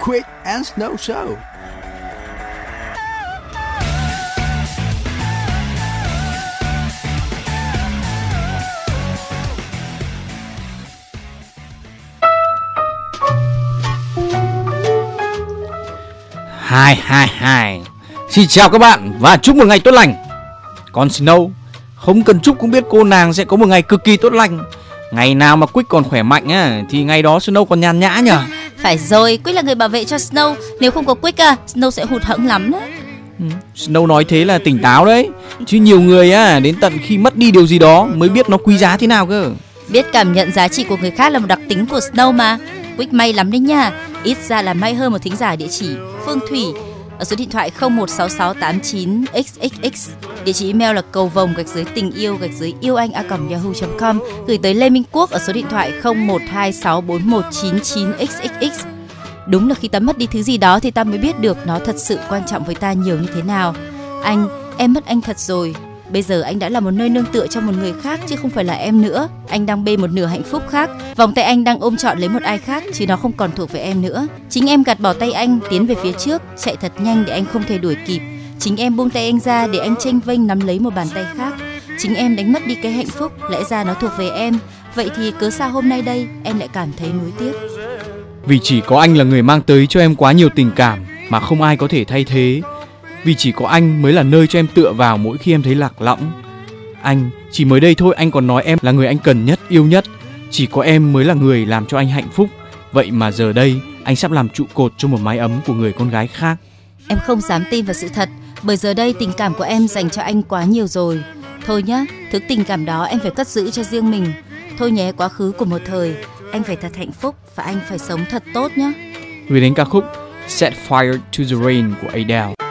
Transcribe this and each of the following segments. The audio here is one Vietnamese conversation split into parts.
Quick and Snow Show. Hai hai hai. Xin chào các bạn và chúc một ngày tốt lành. Còn Snow. Không cần chúc cũng biết cô nàng sẽ có một ngày cực kỳ tốt lành. Ngày nào mà Quick còn khỏe mạnh á Thì ngày đó Snow còn nhàn nhã nhở Phải rồi, Quick là người bảo vệ cho Snow. Nếu không có Quick à, Snow sẽ hụt hẫng lắm đấy ừ, Snow nói thế là tỉnh táo đấy. Chứ nhiều người á Đến tận khi mất đi điều gì đó Mới biết nó quý giá thế nào cơ. Biết cảm nhận giá trị của người khác là một đặc tính của Snow mà. Quick may lắm đấy nha. Ít ra là may hơn một thính giả địa chỉ Phương Thủy ở số điện thoại 016689xxx. Địa chỉ email là cầu vồng gạch dưới tình yêu gạch dưới yêu anh a yahoo.com gửi tới Lê Minh Quốc ở số điện thoại 01264199xxx. Đúng là khi ta mất đi thứ gì đó thì ta mới biết được nó thật sự quan trọng với ta nhiều như thế nào. Anh, em mất anh thật rồi, Bây giờ anh đã là một nơi nương tựa cho một người khác chứ không phải là em nữa. Anh đang bê một nửa hạnh phúc khác. Vòng tay anh đang ôm trọn lấy một ai khác chứ nó không còn thuộc về em nữa. Chính em gạt bỏ tay anh tiến về phía trước, chạy thật nhanh để anh không thể đuổi kịp. Chính em buông tay anh ra để anh tranh vênh nắm lấy một bàn tay khác. Chính em đánh mất đi cái hạnh phúc, lẽ ra nó thuộc về em. Vậy thì cớ sao hôm nay đây em lại cảm thấy nuối tiếc? Vì chỉ có anh là người mang tới cho em quá nhiều tình cảm mà không ai có thể thay thế vì chỉ có anh mới là nơi cho em tựa vào mỗi khi em thấy lạc lõng. Anh, chỉ mới đây thôi anh còn nói em là người anh cần nhất, yêu nhất. Chỉ có em mới là người làm cho anh hạnh phúc. Vậy mà giờ đây anh sắp làm trụ cột cho một mái ấm của người con gái khác. Em không dám tin vào sự thật, bởi giờ đây tình cảm của em dành cho anh quá nhiều rồi. Thôi nhá, thứ tình cảm đó em phải cất giữ cho riêng mình. Thôi nhé, quá khứ của một thời, anh phải thật hạnh phúc và anh phải sống thật tốt nhé. Gửi đến ca khúc Set Fire to the Rain của Adele.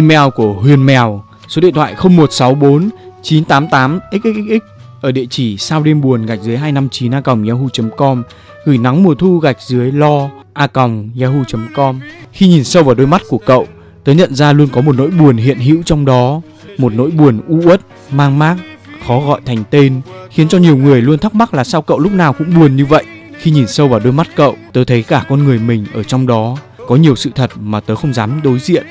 Email của Huyền Mèo, số điện thoại 0164 988 xxx ở địa chỉ sao đêm buồn gạch dưới 259 a yahoo.com gửi nắng mùa thu gạch dưới lo a yahoo.com khi nhìn sâu vào đôi mắt của cậu tớ nhận ra luôn có một nỗi buồn hiện hữu trong đó một nỗi buồn u uất mang mác khó gọi thành tên khiến cho nhiều người luôn thắc mắc là sao cậu lúc nào cũng buồn như vậy. Khi nhìn sâu vào đôi mắt cậu tớ thấy cả con người mình ở trong đó có nhiều sự thật mà tớ không dám đối diện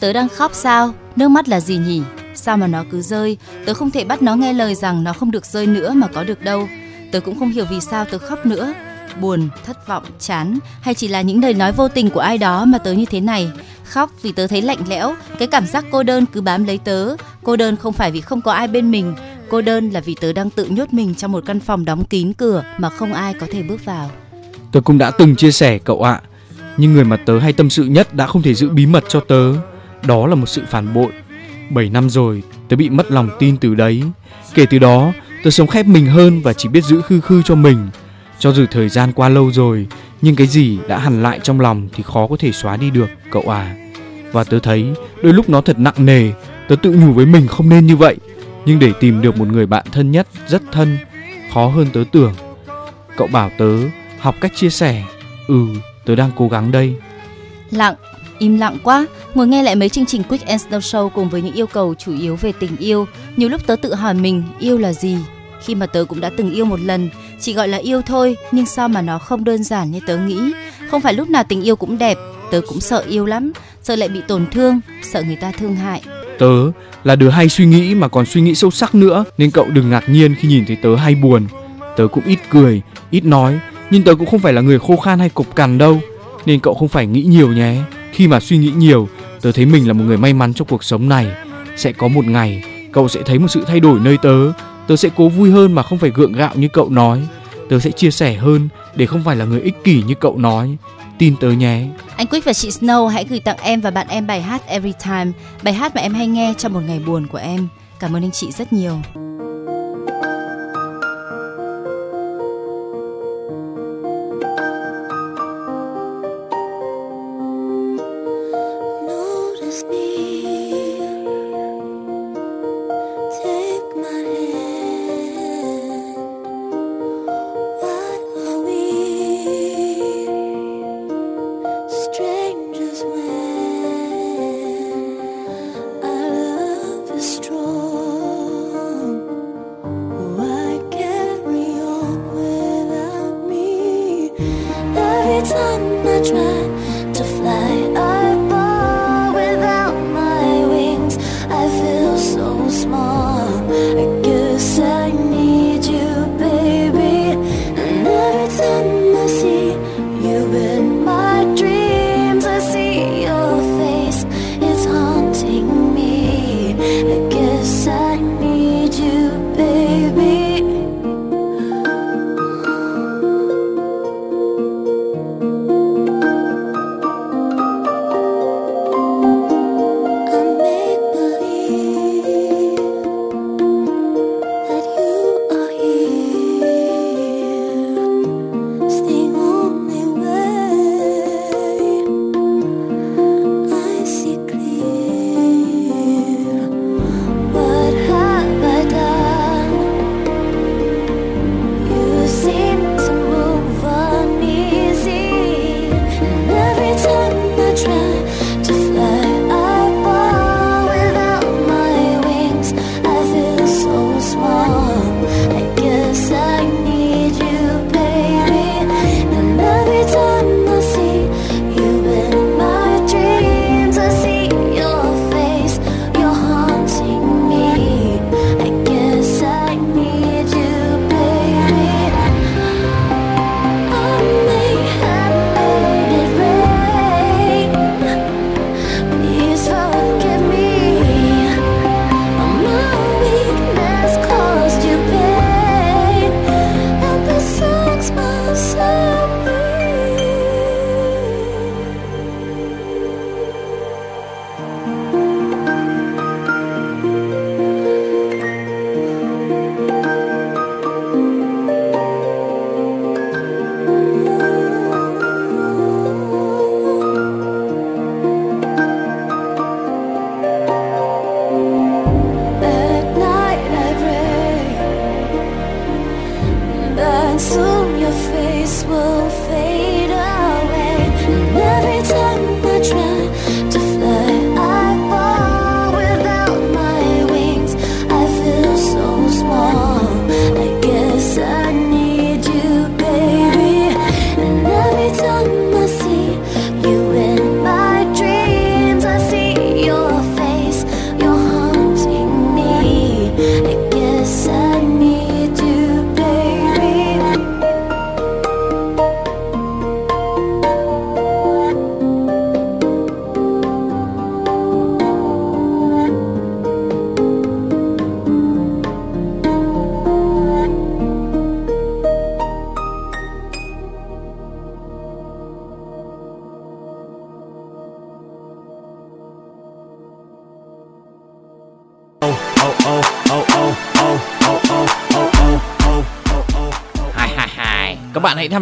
tớ đang khóc sao? Nước mắt là gì nhỉ? Sao mà nó cứ rơi? Tớ không thể bắt nó nghe lời rằng nó không được rơi nữa mà có được đâu. Tớ cũng không hiểu vì sao tớ khóc nữa. Buồn, thất vọng, chán, hay chỉ là những lời nói vô tình của ai đó mà tớ như thế này? Khóc vì tớ thấy lạnh lẽo. Cái cảm giác cô đơn cứ bám lấy tớ. Cô đơn không phải vì không có ai bên mình. Cô đơn là vì tớ đang tự nhốt mình trong một căn phòng đóng kín cửa mà không ai có thể bước vào. Tớ cũng đã từng chia sẻ cậu ạ. Nhưng người mà tớ hay tâm sự nhất đã không thể giữ bí mật cho tớ đó là một sự phản bội. 7 năm rồi, tớ bị mất lòng tin từ đấy. Kể từ đó, tớ sống khép mình hơn và chỉ biết giữ khư khư cho mình. Cho dù thời gian qua lâu rồi, nhưng cái gì đã hằn lại trong lòng thì khó có thể xóa đi được, cậu à. Và tớ thấy, đôi lúc nó thật nặng nề. Tớ tự nhủ với mình không nên như vậy. Nhưng để tìm được một người bạn thân nhất, rất thân, khó hơn tớ tưởng. Cậu bảo tớ học cách chia sẻ. Ừ tớ đang cố gắng đây. Lặng, im lặng quá ngồi nghe lại mấy chương trình quick and snow show cùng với những yêu cầu chủ yếu về tình yêu, nhiều lúc tớ tự hỏi mình, yêu là gì? Khi mà tớ cũng đã từng yêu một lần, chỉ gọi là yêu thôi, nhưng sao mà nó không đơn giản như tớ nghĩ? Không phải lúc nào tình yêu cũng đẹp, tớ cũng sợ yêu lắm, sợ lại bị tổn thương, sợ người ta thương hại. Tớ là đứa hay suy nghĩ mà còn suy nghĩ sâu sắc nữa, nên cậu đừng ngạc nhiên khi nhìn thấy tớ hay buồn. Tớ cũng ít cười, ít nói, nhưng tớ cũng không phải là người khô khan hay cục cằn đâu, nên cậu không phải nghĩ nhiều nhé khi mà suy nghĩ nhiều, tớ thấy mình là một người may mắn trong cuộc sống này. Sẽ có một ngày, cậu sẽ thấy một sự thay đổi nơi tớ. Tớ sẽ cố vui hơn mà không phải gượng gạo như cậu nói. Tớ sẽ chia sẻ hơn để không phải là người ích kỷ như cậu nói. Tin tớ nhé. Anh Quyết và chị Snow hãy gửi tặng em và bạn em bài hát Every Time. Bài hát mà em hay nghe trong một ngày buồn của em. Cảm ơn anh chị rất nhiều.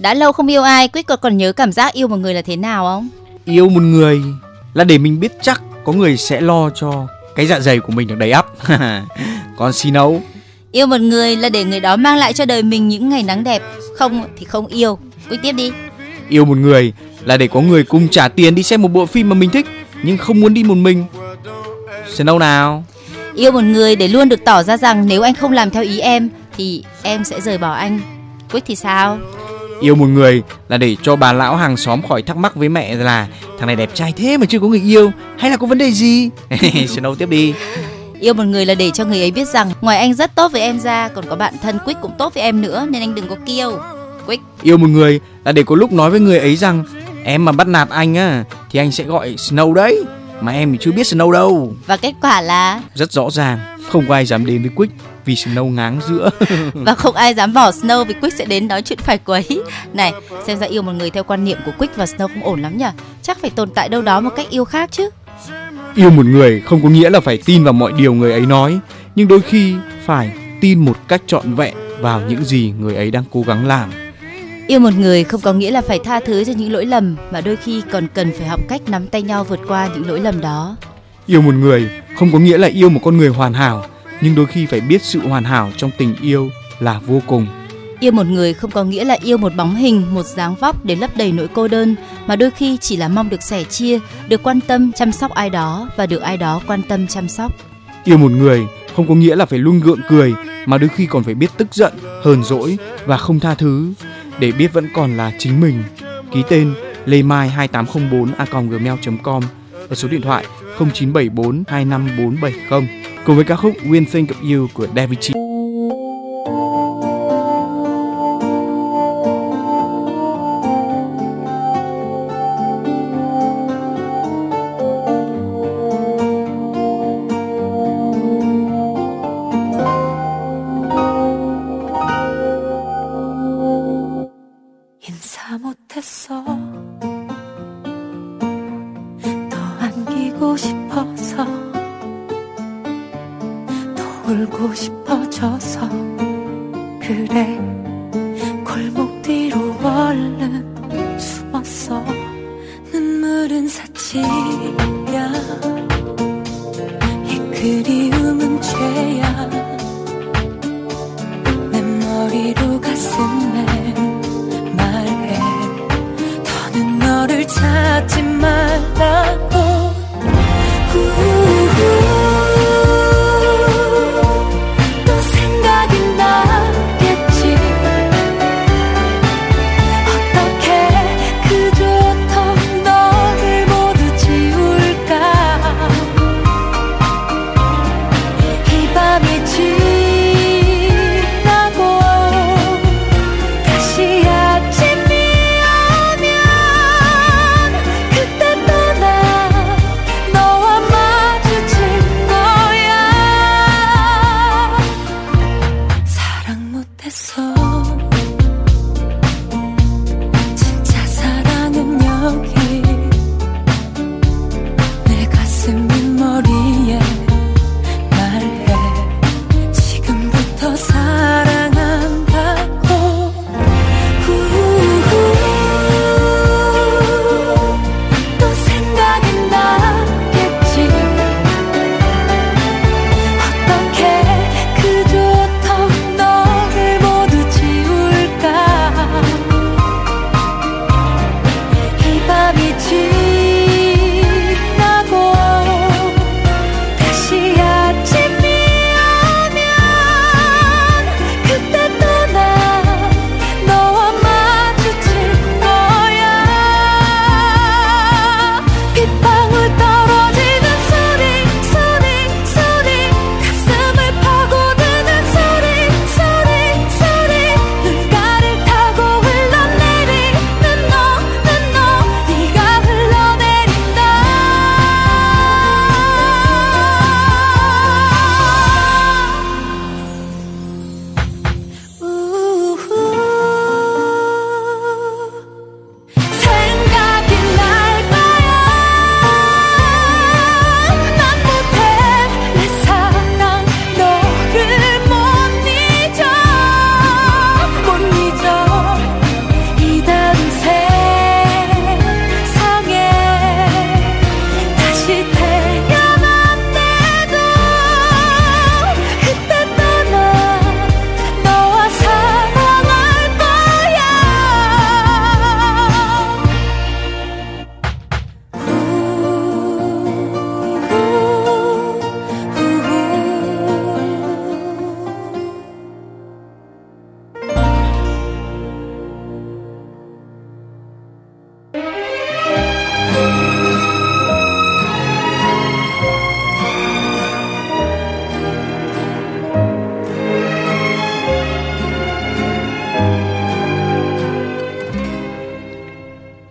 Đã lâu không yêu ai, Quick còn còn nhớ cảm giác yêu một người là thế nào không? Yêu một người là để mình biết chắc có người sẽ lo cho cái dạ dày của mình được đầy ắp. Còn Snow Yêu một người là để người đó mang lại cho đời mình những ngày nắng đẹp, không thì không yêu. Quick tiếp đi. Yêu một người là để có người cùng trả tiền đi xem một bộ phim mà mình thích nhưng không muốn đi một mình. Snow nào? Yêu một người để luôn được tỏ ra rằng nếu anh không làm theo ý em thì em sẽ rời bỏ anh. Quick thì sao? Yêu một người là để cho bà lão hàng xóm khỏi thắc mắc với mẹ là thằng này đẹp trai thế mà chưa có người yêu hay là có vấn đề gì? Snow tiếp đi. Yêu một người là để cho người ấy biết rằng ngoài anh rất tốt với em ra còn có bạn thân Quick cũng tốt với em nữa nên anh đừng có kiêu. Quick, Yêu một người là để có lúc nói với người ấy rằng em mà bắt nạt anh á thì anh sẽ gọi Snow đấy mà em thì chưa biết Snow đâu. và kết quả là Rất rõ ràng không có ai dám đến với Quick vì Snow ngáng giữa. và không ai dám bỏ Snow vì Quick sẽ đến nói chuyện phải quấy. Này, xem ra yêu một người theo quan niệm của Quick và Snow không ổn lắm nhỉ? Chắc phải tồn tại đâu đó một cách yêu khác chứ. Yêu một người không có nghĩa là phải tin vào mọi điều người ấy nói, nhưng đôi khi phải tin một cách trọn vẹn vào những gì người ấy đang cố gắng làm. Yêu một người không có nghĩa là phải tha thứ cho những lỗi lầm mà đôi khi còn cần phải học cách nắm tay nhau vượt qua những lỗi lầm đó. Yêu một người không có nghĩa là yêu một con người hoàn hảo, nhưng đôi khi phải biết sự hoàn hảo trong tình yêu là vô cùng. Yêu một người không có nghĩa là yêu một bóng hình, một dáng vóc để lấp đầy nỗi cô đơn, mà đôi khi chỉ là mong được sẻ chia, được quan tâm, chăm sóc ai đó và được ai đó quan tâm chăm sóc. Yêu một người không có nghĩa là phải luôn gượng cười, mà đôi khi còn phải biết tức giận, hờn dỗi và không tha thứ để biết vẫn còn là chính mình. Ký tên Lê Mai 2804 a gmail.com và số điện thoại 0974 25470 cùng với ca khúc When Think of You của David Chi.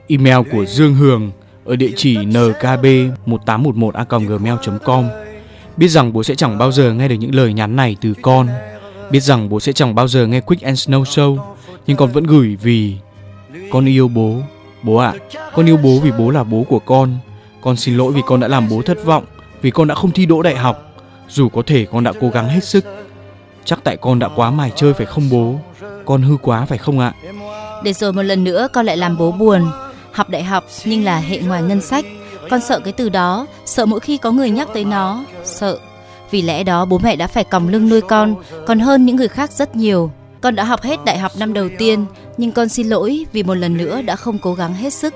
Email của Dương Hường ở địa chỉ nkb1811a.gmail.com. Biết rằng bố sẽ chẳng bao giờ nghe được những lời nhắn này từ con. Biết rằng bố sẽ chẳng bao giờ nghe Quick and Snow Show, nhưng con vẫn gửi vì con yêu bố. Bố ạ, à, con yêu bố vì bố là bố của con. Con xin lỗi vì con đã làm bố thất vọng, vì con đã không thi đỗ đại học. Dù có thể con đã cố gắng hết sức. Chắc tại con đã quá mải chơi phải không bố? Con hư quá phải không ạ? Để rồi một lần nữa con lại làm bố buồn. Học đại học nhưng là hệ ngoài ngân sách. Con sợ cái từ đó, sợ mỗi khi có người nhắc tới nó, sợ. Vì lẽ đó bố mẹ đã phải còng lưng nuôi con, còn hơn những người khác rất nhiều. Con đã học hết đại học năm đầu tiên, nhưng con xin lỗi vì một lần nữa đã không cố gắng hết sức.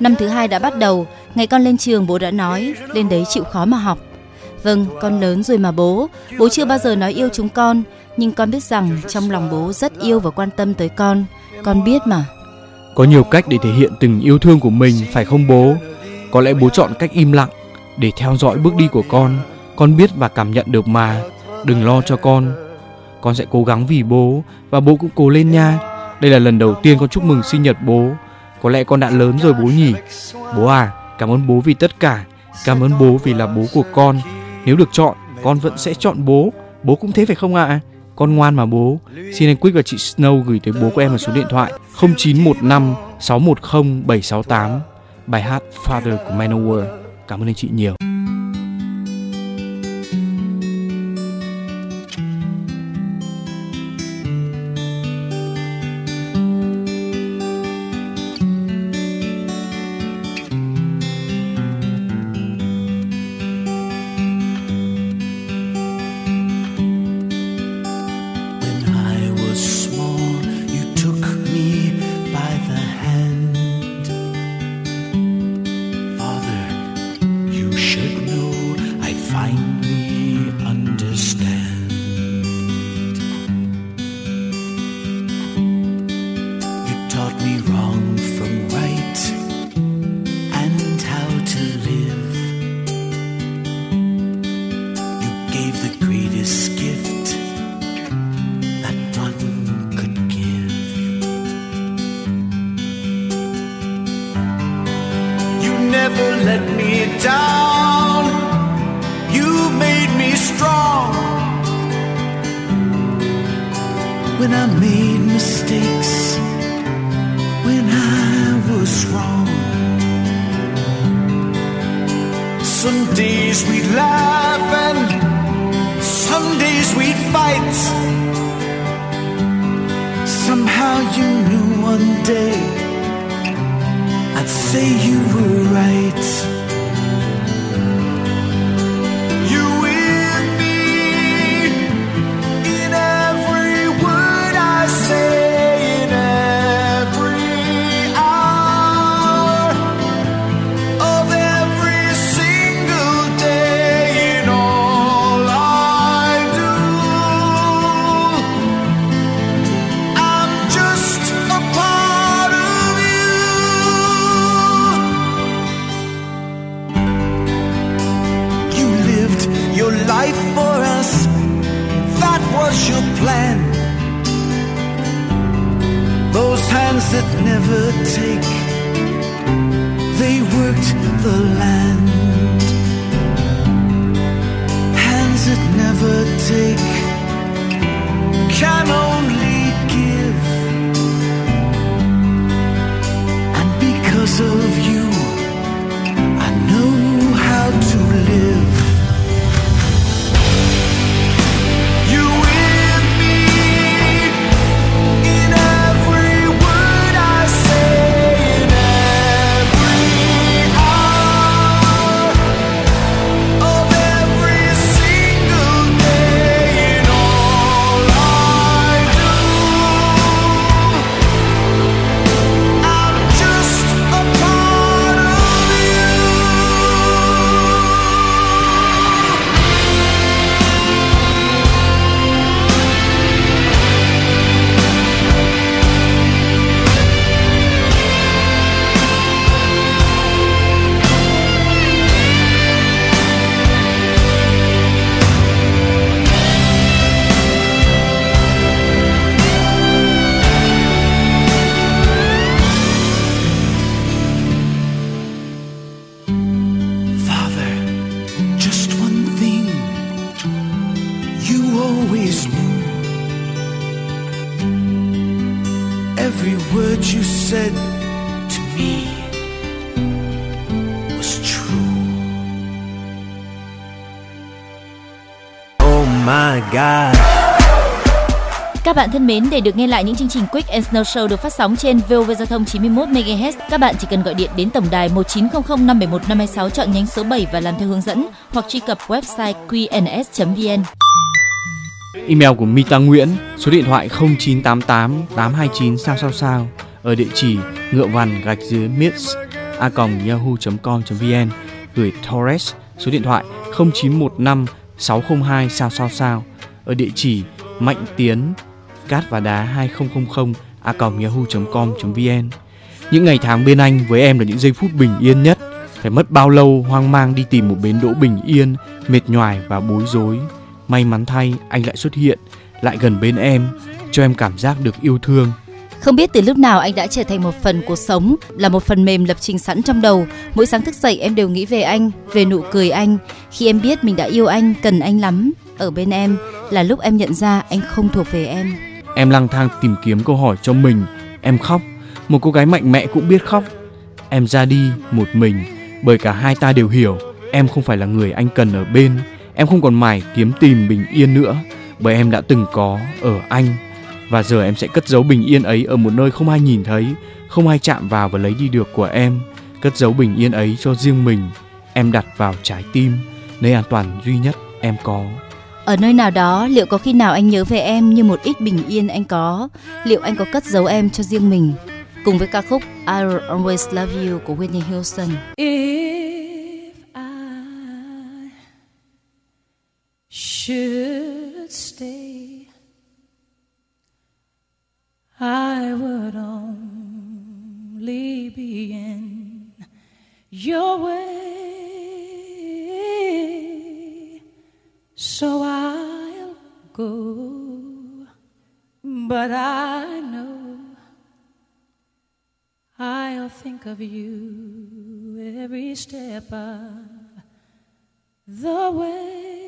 Năm thứ hai đã bắt đầu, ngày con lên trường bố đã nói, lên đấy chịu khó mà học. Vâng, con lớn rồi mà bố, bố chưa bao giờ nói yêu chúng con, nhưng con biết rằng trong lòng bố rất yêu và quan tâm tới con. Con biết mà. Có nhiều cách để thể hiện tình yêu thương của mình phải không bố? Có lẽ bố chọn cách im lặng để theo dõi bước đi của con. Con biết và cảm nhận được mà. Đừng lo cho con. Con sẽ cố gắng vì bố và bố cũng cố lên nha. Đây là lần đầu tiên con chúc mừng sinh nhật bố. Có lẽ con đã lớn rồi bố nhỉ? Bố à, cảm ơn bố vì tất cả. Cảm ơn bố vì là bố của con. Nếu được chọn, con vẫn sẽ chọn bố. Bố cũng thế phải không ạ? À? Con ngoan mà bố. Xin anh Quick và chị Snow gửi tới bố của em ở số điện thoại 0915 610 768. Bài hát Father của Manowar. Cảm ơn anh chị nhiều. Thân mến, để được nghe lại những chương trình Quick and Snow Show được phát sóng trên VOV Giao thông 91 MHz, các bạn chỉ cần gọi điện đến tổng đài 1900 571 526 chọn nhánh số 7 và làm theo hướng dẫn hoặc truy cập website qns.vn. Email của Mita Nguyễn, số điện thoại 0988 829 sao sao sao ở địa chỉ ngựa vằn gạch dưới miss a yahoo.com.vn gửi Torres số điện thoại 0915 602 sao sao sao ở địa chỉ mạnh tiến cát và đá 2000 a yahoo.com.vn những ngày tháng bên anh với em là những giây phút bình yên nhất phải mất bao lâu hoang mang đi tìm một bến đỗ bình yên mệt nhoài và bối rối may mắn thay anh lại xuất hiện lại gần bên em cho em cảm giác được yêu thương Không biết từ lúc nào anh đã trở thành một phần cuộc sống, là một phần mềm lập trình sẵn trong đầu. Mỗi sáng thức dậy em đều nghĩ về anh, về nụ cười anh. Khi em biết mình đã yêu anh, cần anh lắm. Ở bên em là lúc em nhận ra anh không thuộc về em. Em lang thang tìm kiếm câu hỏi cho mình, em khóc. Một cô gái mạnh mẽ cũng biết khóc. Em ra đi một mình, bởi cả hai ta đều hiểu em không phải là người anh cần ở bên. Em không còn mải kiếm tìm bình yên nữa, bởi em đã từng có ở anh. Và giờ em sẽ cất giấu bình yên ấy ở một nơi không ai nhìn thấy, không ai chạm vào và lấy đi được của em. Cất giấu bình yên ấy cho riêng mình. Em đặt vào trái tim, nơi an toàn duy nhất em có. Ở nơi nào đó, liệu có khi nào anh nhớ về em như một ít bình yên anh có? Liệu anh có cất giấu em cho riêng mình? Cùng với ca khúc I'll Always Love You của Whitney Houston. If I should stay, I would only be in your way. So I'll go, but I know I'll think of you every step of the way.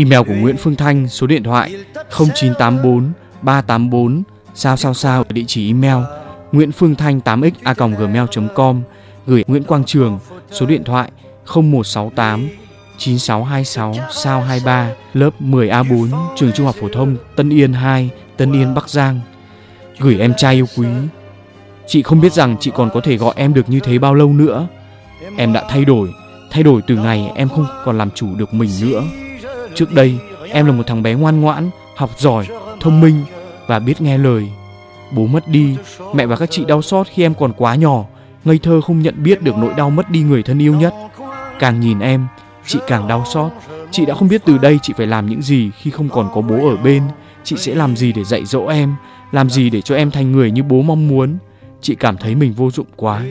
Email của Nguyễn Phương Thanh, số điện thoại 0984 384 sao sao sao, địa chỉ email Nguyễn Phương Thanh 8x a gmail.com gửi Nguyễn Quang Trường, số điện thoại 0168 9626 sao 23 lớp 10A4 trường Trung học phổ thông Tân Yên 2 Tân Yên, Bắc Giang. Gửi em trai yêu quý. Chị không biết rằng chị còn có thể gọi em được như thế bao lâu nữa. Em đã thay đổi. Thay đổi từ ngày em không còn làm chủ được mình nữa trước đây, em là một thằng bé ngoan ngoãn, học giỏi, thông minh và biết nghe lời. Bố mất đi, mẹ và các chị đau xót khi em còn quá nhỏ, ngây thơ không nhận biết được nỗi đau mất đi người thân yêu nhất. Càng nhìn em, chị càng đau xót. Chị đã không biết từ đây chị phải làm những gì khi không còn có bố ở bên. Chị sẽ làm gì để dạy dỗ em, làm gì để cho em thành người như bố mong muốn. Chị cảm thấy mình vô dụng quá.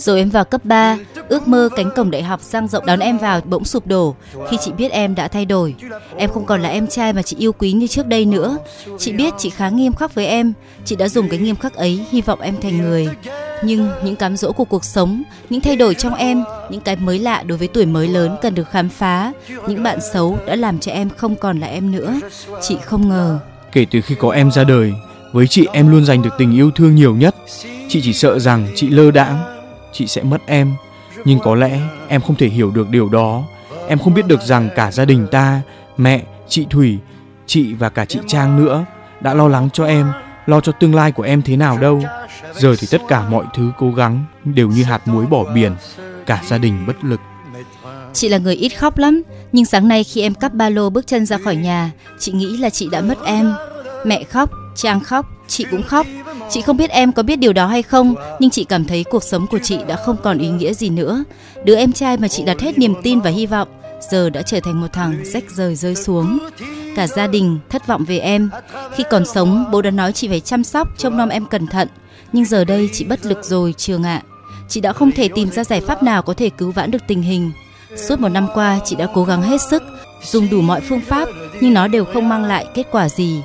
Rồi em vào cấp 3, ước mơ cánh cổng đại học sang rộng đón em vào bỗng sụp đổ khi chị biết em đã thay đổi. Em không còn là em trai mà chị yêu quý như trước đây nữa. Chị biết chị khá nghiêm khắc với em, chị đã dùng cái nghiêm khắc ấy hy vọng em thành người. Nhưng những cám dỗ của cuộc sống, những thay đổi trong em, những cái mới lạ đối với tuổi mới lớn cần được khám phá, những bạn xấu đã làm cho em không còn là em nữa. Chị không ngờ. kể từ khi có em ra đời với chị em luôn giành được tình yêu thương nhiều nhất chị chỉ sợ rằng chị lơ đãng chị sẽ mất em. Nhưng có lẽ em không thể hiểu được điều đó. Em không biết được rằng cả gia đình ta mẹ chị thủy chị và cả chị trang nữa đã lo lắng cho em lo cho tương lai của em thế nào đâu. Giờ thì tất cả mọi thứ cố gắng đều như hạt muối bỏ biển cả gia đình bất lực. Chị là người ít khóc lắm, nhưng sáng nay khi em cắp ba lô bước chân ra khỏi nhà, chị nghĩ là chị đã mất em. Mẹ khóc, Trang khóc, chị cũng khóc. Chị không biết em có biết điều đó hay không, nhưng chị cảm thấy cuộc sống của chị đã không còn ý nghĩa gì nữa. Đứa em trai mà chị đặt hết niềm tin và hy vọng giờ đã trở thành một thằng rách rời rơi xuống. Cả gia đình thất vọng về em. Khi còn sống, bố đã nói chị phải chăm sóc, trông nom em cẩn thận. Nhưng giờ đây chị bất lực rồi, Trường ạ. Chị đã không thể tìm ra giải pháp nào có thể cứu vãn được tình hình. Suốt một năm qua, chị đã cố gắng hết sức, dùng đủ mọi phương pháp, nhưng nó đều không mang lại kết quả gì.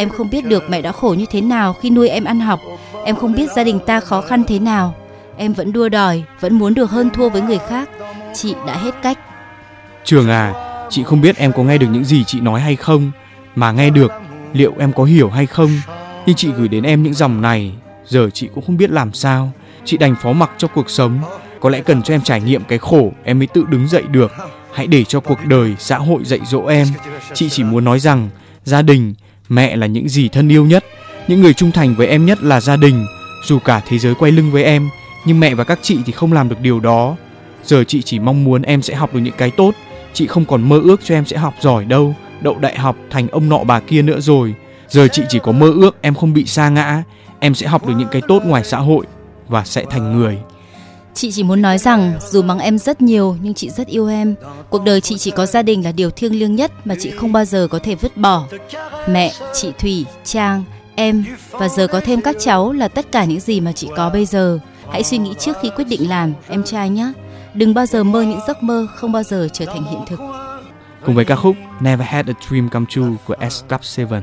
Em không biết được mẹ đã khổ như thế nào khi nuôi em ăn học. Em không biết gia đình ta khó khăn thế nào. Em vẫn đua đòi, vẫn muốn được hơn thua với người khác. Chị đã hết cách. Trường à, chị không biết em có nghe được những gì chị nói hay không, mà nghe được, liệu em có hiểu hay không? Nhưng chị gửi đến em những dòng này, giờ chị cũng không biết làm sao. Chị đành phó mặc cho cuộc sống, có lẽ cần cho em trải nghiệm cái khổ em mới tự đứng dậy được. Hãy để cho cuộc đời, xã hội dạy dỗ em. Chị chỉ muốn nói rằng, gia đình, mẹ là những gì thân yêu nhất, những người trung thành với em nhất là gia đình. Dù cả thế giới quay lưng với em, nhưng mẹ và các chị thì không làm được điều đó. Giờ chị chỉ mong muốn em sẽ học được những cái tốt. Chị không còn mơ ước cho em sẽ học giỏi đâu, đậu đại học thành ông nọ bà kia nữa rồi. Giờ chị chỉ có mơ ước em không bị sa ngã, em sẽ học được những cái tốt ngoài xã hội và sẽ thành người. Chị chỉ muốn nói rằng dù mắng em rất nhiều nhưng chị rất yêu em. Cuộc đời chị chỉ có gia đình là điều thiêng liêng nhất mà chị không bao giờ có thể vứt bỏ. Mẹ, chị Thủy, Trang, em và giờ có thêm các cháu là tất cả những gì mà chị có bây giờ. Hãy suy nghĩ trước khi quyết định làm, em trai nhé. Đừng bao giờ mơ những giấc mơ không bao giờ trở thành hiện thực. Cùng với ca khúc Never Had a Dream Come True của S Club 7.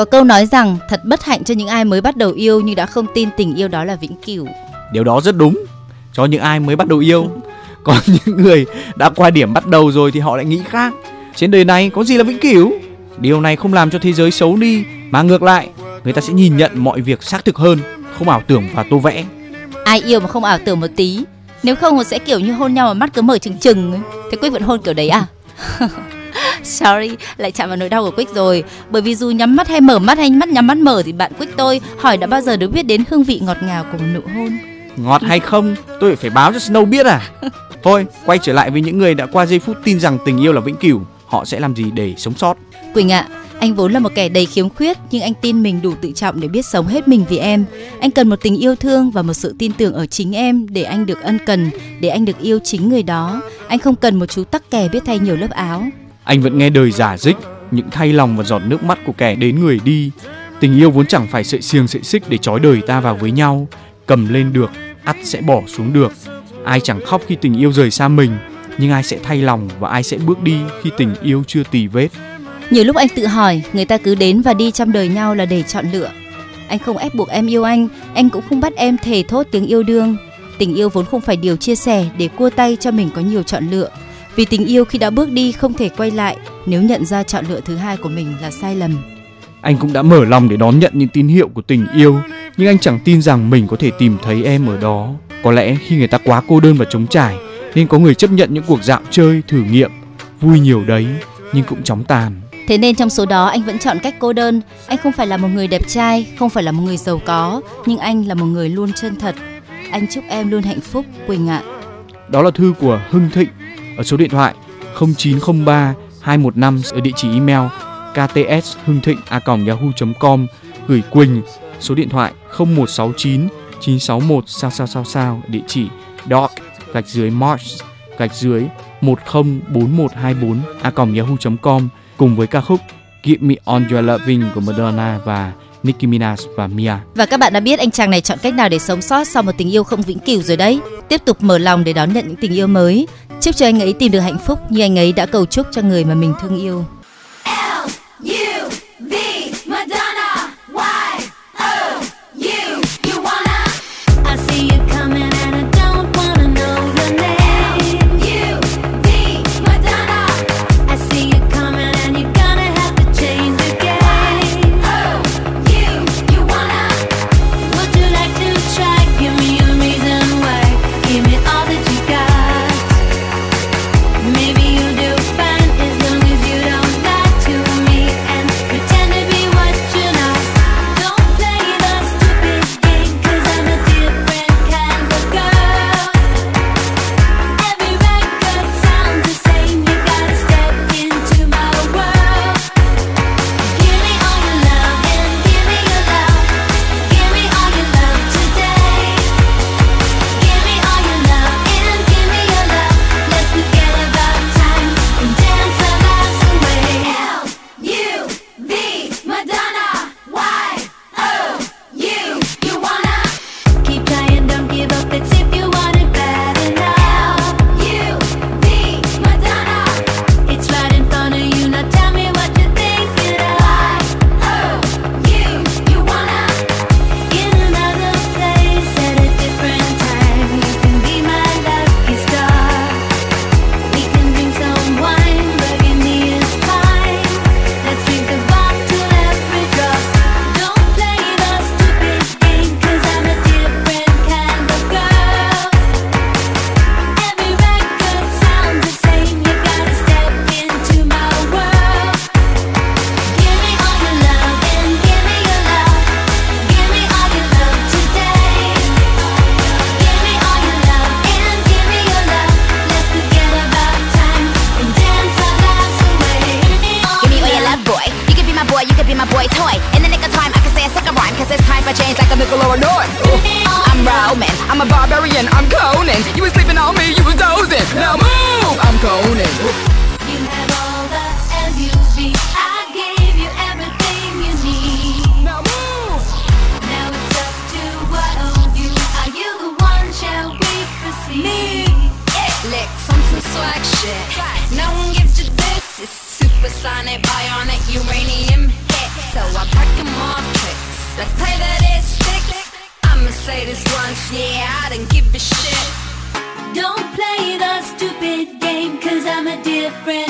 Có câu nói rằng thật bất hạnh cho những ai mới bắt đầu yêu nhưng đã không tin tình yêu đó là vĩnh cửu. Điều đó rất đúng cho những ai mới bắt đầu yêu. Còn những người đã qua điểm bắt đầu rồi thì họ lại nghĩ khác. Trên đời này có gì là vĩnh cửu? Điều này không làm cho thế giới xấu đi mà ngược lại, người ta sẽ nhìn nhận mọi việc xác thực hơn, không ảo tưởng và tô vẽ. Ai yêu mà không ảo tưởng một tí Nếu không sẽ kiểu như hôn nhau mà mắt cứ mở trừng trừng. Thế Quyết vẫn hôn kiểu đấy à Sorry, lại chạm vào nỗi đau của Quyết rồi Bởi vì dù nhắm mắt hay mở mắt hay mắt nhắm mắt mở Thì bạn Quyết tôi hỏi đã bao giờ được biết đến hương vị ngọt ngào của một nụ hôn Ngọt hay không, tôi phải báo cho Snow biết à? Thôi, quay trở lại với những người đã qua giây phút tin rằng tình yêu là vĩnh cửu, họ sẽ làm gì để sống sót? Quỳnh ạ, anh vốn là một kẻ đầy khiếm khuyết nhưng anh tin mình đủ tự trọng để biết sống hết mình vì em. Anh cần một tình yêu thương và một sự tin tưởng ở chính em để anh được ân cần, để anh được yêu chính người đó. Anh không cần một chú tắc kè biết thay nhiều lớp áo. Anh vẫn nghe đời giả dích, những thay lòng và giọt nước mắt của kẻ đến người đi. Tình yêu vốn chẳng phải sợi xiềng sợi xích để trói đời ta vào với nhau. Cầm lên được, ắt sẽ bỏ xuống được. Ai chẳng khóc khi tình yêu rời xa mình, nhưng ai sẽ thay lòng và ai sẽ bước đi khi tình yêu chưa tì vết. Nhiều lúc anh tự hỏi, người ta cứ đến và đi trong đời nhau là để chọn lựa. Anh không ép buộc em yêu anh, anh cũng không bắt em thề thốt tiếng yêu đương. Tình yêu vốn không phải điều chia sẻ để cua tay cho mình có nhiều chọn lựa. Vì tình yêu khi đã bước đi không thể quay lại nếu nhận ra chọn lựa thứ hai của mình là sai lầm. Anh cũng đã mở lòng để đón nhận những tín hiệu của tình yêu, nhưng anh chẳng tin rằng mình có thể tìm thấy em ở đó. Có lẽ khi người ta quá cô đơn và trống trải, nên có người chấp nhận những cuộc dạo chơi, thử nghiệm, vui nhiều đấy, nhưng cũng chóng tàn. Thế nên trong số đó anh vẫn chọn cách cô đơn. Anh không phải là một người đẹp trai, không phải là một người giàu có, nhưng anh là một người luôn chân thật. Anh chúc em luôn hạnh phúc, Quỳnh ạ. Đó là thư của Hưng Thịnh ở số điện thoại 0903 215 ở địa chỉ email kts hưng thịnh a yahoo.com gửi Quỳnh, số điện thoại 0169 961 sao sao sao sao, địa chỉ doc gạch dưới march gạch dưới 104124 a yahoo.com cùng với ca khúc Give Me On Your Loving của Madonna và Nicki Minaj và Mia. Và các bạn đã biết anh chàng này chọn cách nào để sống sót sau một tình yêu không vĩnh cửu rồi đấy. Tiếp tục mở lòng để đón nhận những tình yêu mới. Chúc cho anh ấy tìm được hạnh phúc như anh ấy đã cầu chúc cho người mà mình thương yêu. Conan. Different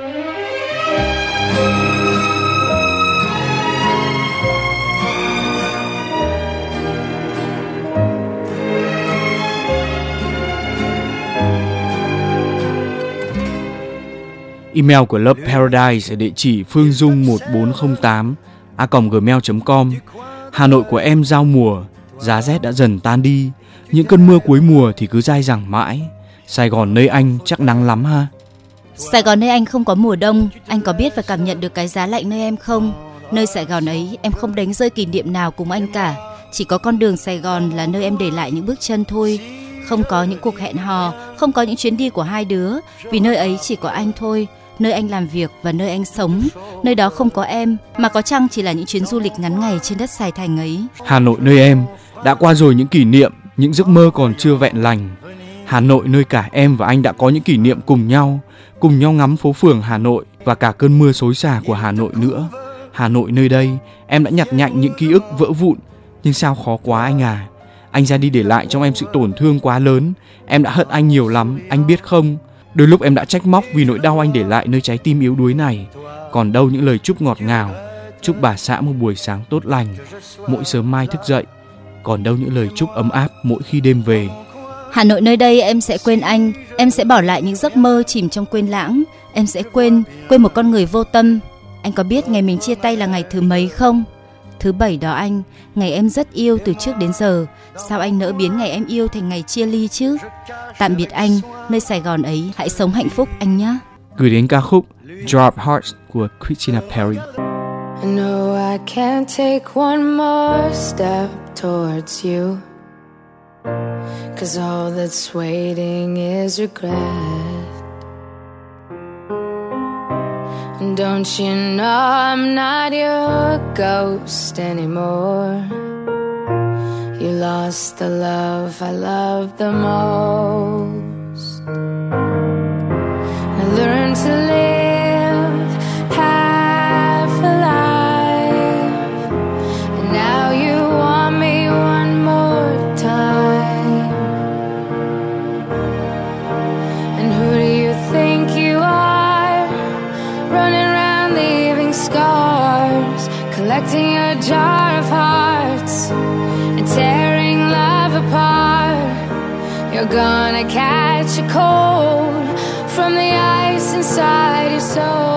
Email của Love Paradise ở địa chỉ phương dung 1408 a gmail.com Hà Nội của em giao mùa, giá rét đã dần tan đi, những cơn mưa cuối mùa thì cứ dai dẳng mãi. Sài Gòn nơi anh chắc nắng lắm ha. Sài Gòn nơi anh không có mùa đông, anh có biết và cảm nhận được cái giá lạnh nơi em không? Nơi Sài Gòn ấy em không đánh rơi kỷ niệm nào cùng anh cả, chỉ có con đường Sài Gòn là nơi em để lại những bước chân thôi. Không có những cuộc hẹn hò, không có những chuyến đi của hai đứa, vì nơi ấy chỉ có anh thôi. Nơi anh làm việc và nơi anh sống, nơi đó không có em, mà có chăng chỉ là những chuyến du lịch ngắn ngày trên đất Sài Thành ấy. Hà Nội nơi em đã qua rồi những kỷ niệm, những giấc mơ còn chưa vẹn lành. Hà Nội nơi cả em và anh đã có những kỷ niệm cùng nhau, cùng nhau ngắm phố phường Hà Nội và cả cơn mưa xối xả của Hà Nội nữa. Hà Nội nơi đây, em đã nhặt nhạnh những ký ức vỡ vụn, nhưng sao khó quá anh à. Anh ra đi để lại trong em sự tổn thương quá lớn. Em đã hận anh nhiều lắm, anh biết không? Đôi lúc em đã trách móc vì nỗi đau anh để lại nơi trái tim yếu đuối này. Còn đâu những lời chúc ngọt ngào, chúc bà xã một buổi sáng tốt lành, mỗi sớm mai thức dậy. Còn đâu những lời chúc ấm áp mỗi khi đêm về. Hà Nội nơi đây em sẽ quên anh, em sẽ bỏ lại những giấc mơ chìm trong quên lãng, em sẽ quên, quên một con người vô tâm. Anh có biết ngày mình chia tay là ngày thứ mấy không? Thứ bảy đó anh, ngày em rất yêu từ trước đến giờ. Sao anh nỡ biến ngày em yêu thành ngày chia ly chứ? Tạm biệt anh, nơi Sài Gòn ấy, hãy sống hạnh phúc anh nhé. Gửi đến ca khúc Drop Hearts của Christina Perry. I know I can't take one more step towards you. Cause all that's waiting is regret. And don't you know I'm not your ghost anymore? You lost the love I loved the most. I learned to live So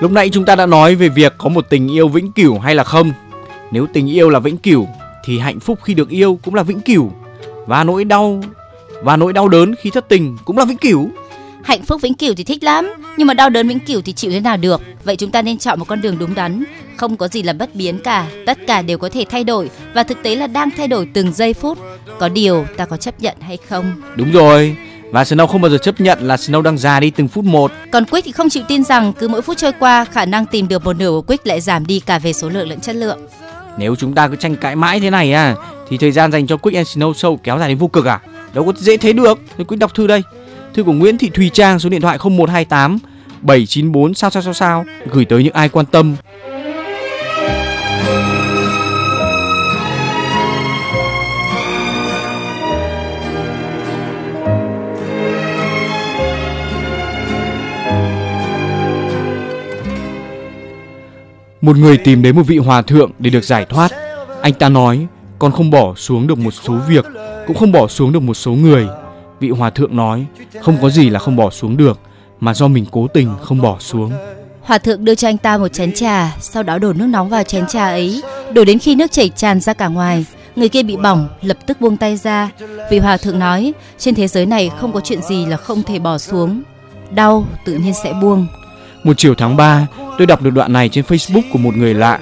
Lúc nãy chúng ta đã nói về việc có một tình yêu vĩnh cửu hay là không. Nếu tình yêu là vĩnh cửu thì hạnh phúc khi được yêu cũng là vĩnh cửu và nỗi đau và nỗi đau đớn khi thất tình cũng là vĩnh cửu. Hạnh phúc vĩnh cửu thì thích lắm, nhưng mà đau đớn vĩnh cửu thì chịu thế nào được. Vậy chúng ta nên chọn một con đường đúng đắn, không có gì là bất biến cả, tất cả đều có thể thay đổi và thực tế là đang thay đổi từng giây phút. Có điều ta có chấp nhận hay không? Đúng rồi. Và Snow không bao giờ chấp nhận là Snow đang già đi từng phút một. Còn Quick thì không chịu tin rằng cứ mỗi phút trôi qua, khả năng tìm được một nửa của Quick lại giảm đi cả về số lượng lẫn chất lượng. Nếu chúng ta cứ tranh cãi mãi thế này à thì thời gian dành cho Quick and Snow Show kéo dài đến vô cực à? Đâu có dễ thế được. Tôi Quick đọc thư đây. Thư của Nguyễn Thị Thùy Trang số điện thoại 0128 794 sao sao sao sao gửi tới những ai quan tâm. Một người tìm đến một vị hòa thượng để được giải thoát. Anh ta nói, con không bỏ xuống được một số việc, cũng không bỏ xuống được một số người. Vị hòa thượng nói, không có gì là không bỏ xuống được, mà do mình cố tình không bỏ xuống. Hòa thượng đưa cho anh ta một chén trà, sau đó đổ nước nóng vào chén trà ấy, đổ đến khi nước chảy tràn ra cả ngoài. Người kia bị bỏng, lập tức buông tay ra. Vị hòa thượng nói, trên thế giới này không có chuyện gì là không thể bỏ xuống. Đau tự nhiên sẽ buông. Một chiều tháng 3, tôi đọc được đoạn này trên Facebook của một người lạ.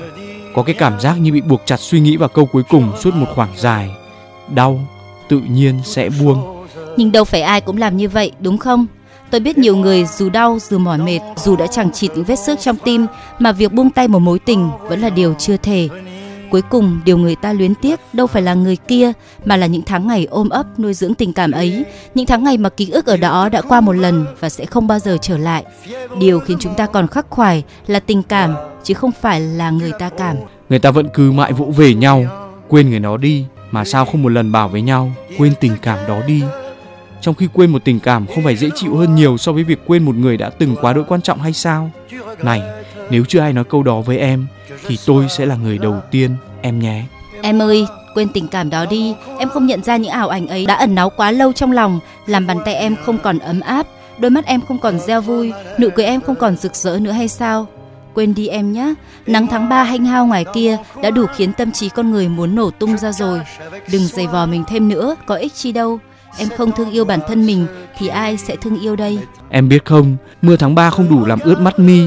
Có cái cảm giác như bị buộc chặt suy nghĩ vào câu cuối cùng suốt một khoảng dài. Đau, tự nhiên sẽ buông. Nhưng đâu phải ai cũng làm như vậy, đúng không? Tôi biết nhiều người dù đau, dù mỏi mệt, dù đã chẳng chịt những vết xước trong tim, mà việc buông tay một mối tình vẫn là điều chưa thể. Cuối cùng, điều người ta luyến tiếc đâu phải là người kia, mà là những tháng ngày ôm ấp nuôi dưỡng tình cảm ấy, những tháng ngày mà ký ức ở đó đã qua một lần và sẽ không bao giờ trở lại. Điều khiến chúng ta còn khắc khoải là tình cảm, chứ không phải là người ta cảm. Người ta vẫn cứ mãi vỗ về nhau, quên người nó đi, mà sao không một lần bảo với nhau quên tình cảm đó đi. Trong khi quên một tình cảm không phải dễ chịu hơn nhiều so với việc quên một người đã từng quá đỗi quan trọng hay sao? Này, nếu chưa ai nói câu đó với em, thì tôi sẽ là người đầu tiên, em nhé. Em ơi, quên tình cảm đó đi. Em không nhận ra những ảo ảnh ấy đã ẩn náu quá lâu trong lòng, làm bàn tay em không còn ấm áp, đôi mắt em không còn reo vui, nụ cười em không còn rực rỡ nữa hay sao? Quên đi em nhé, nắng tháng 3 hanh hao ngoài kia đã đủ khiến tâm trí con người muốn nổ tung ra rồi. Đừng giày vò mình thêm nữa, có ích chi đâu. Em không thương yêu bản thân mình thì ai sẽ thương yêu đây? Em biết không, mưa tháng 3 không đủ làm ướt mắt mi,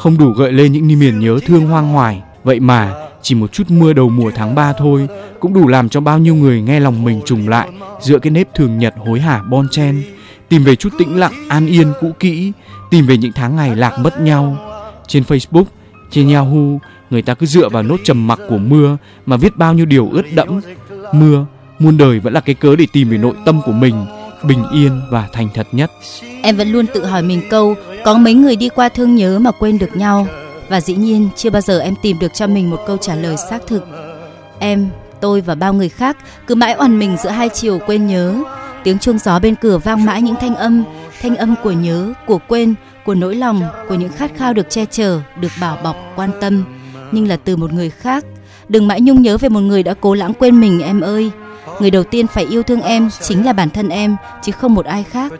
không đủ gợi lên những miền nhớ thương hoang hoài. Vậy mà, chỉ một chút mưa đầu mùa tháng 3 thôi cũng đủ làm cho bao nhiêu người nghe lòng mình trùng lại giữa cái nếp thường nhật hối hả bon chen, tìm về chút tĩnh lặng an yên cũ kỹ, tìm về những tháng ngày lạc mất nhau. Trên Facebook, trên Yahoo, người ta cứ dựa vào nốt trầm mặc của mưa mà viết bao nhiêu điều ướt đẫm. Mưa, muôn đời vẫn là cái cớ để tìm về nội tâm của mình, bình yên và thành thật nhất. Em vẫn luôn tự hỏi mình câu có mấy người đi qua thương nhớ mà quên được nhau và dĩ nhiên chưa bao giờ em tìm được cho mình một câu trả lời xác thực. Em, tôi và bao người khác cứ mãi oằn mình giữa hai chiều quên nhớ. Tiếng chuông gió bên cửa vang mãi những thanh âm, thanh âm của nhớ, của quên, của nỗi lòng, của những khát khao được che chở, được bảo bọc, quan tâm, nhưng là từ một người khác. Đừng mãi nhung nhớ về một người đã cố lãng quên mình em ơi. Người đầu tiên phải yêu thương em chính là bản thân em, chứ không một ai khác.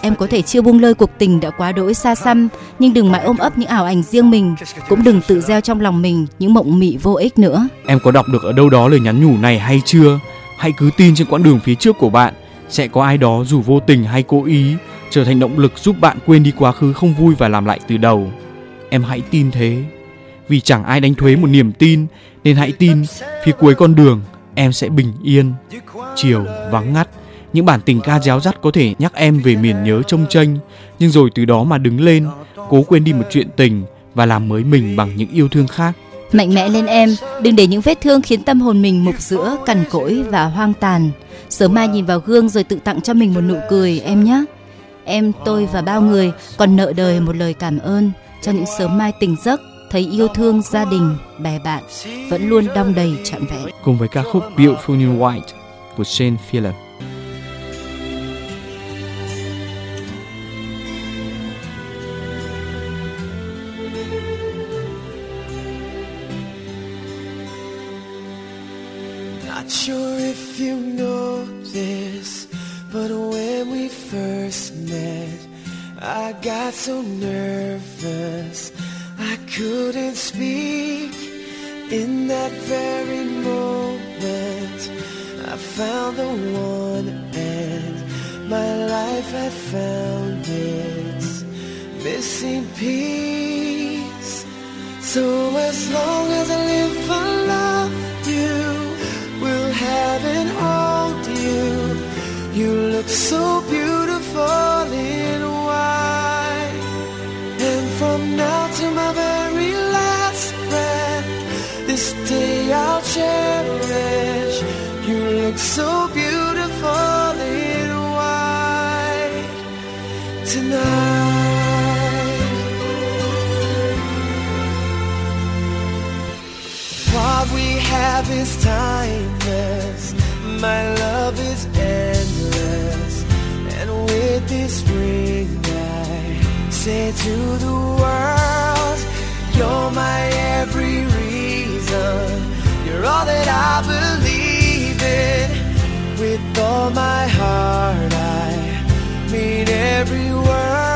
Em có thể chưa buông lơi cuộc tình đã quá đỗi xa xăm, nhưng đừng mãi ôm ấp những ảo ảnh riêng mình, cũng đừng tự gieo trong lòng mình những mộng mị vô ích nữa. Em có đọc được ở đâu đó lời nhắn nhủ này hay chưa? Hãy cứ tin trên quãng đường phía trước của bạn sẽ có ai đó dù vô tình hay cố ý trở thành động lực giúp bạn quên đi quá khứ không vui và làm lại từ đầu. Em hãy tin thế. Vì chẳng ai đánh thuế một niềm tin nên hãy tin phía cuối con đường em sẽ bình yên. Chiều vắng ngắt, những bản tình ca réo rắt có thể nhắc em về miền nhớ trông tranh, nhưng rồi từ đó mà đứng lên, cố quên đi một chuyện tình và làm mới mình bằng những yêu thương khác. Mạnh mẽ lên em, đừng để những vết thương khiến tâm hồn mình mục giữa, cằn cỗi và hoang tàn. Sớm mai nhìn vào gương rồi tự tặng cho mình một nụ cười em nhé. Em, tôi và bao người còn nợ đời một lời cảm ơn cho những sớm mai tỉnh giấc thấy yêu thương gia đình, bè bạn vẫn luôn đong đầy trọn vẹn. Cùng với ca khúc Beautiful in White của Shane Phillip. Not sure if you know this, but when we first met, I got so nervous I couldn't speak. In that very moment, I found the one, and my life had found its missing piece. So as long as I live, I love you. Will have and hold you. You look so beautiful in so beautiful in white tonight. What we have is timeless. My love is endless. And with this ring, I say to the world, You're my every reason. You're all that I believe in. With all my heart, I mean every word.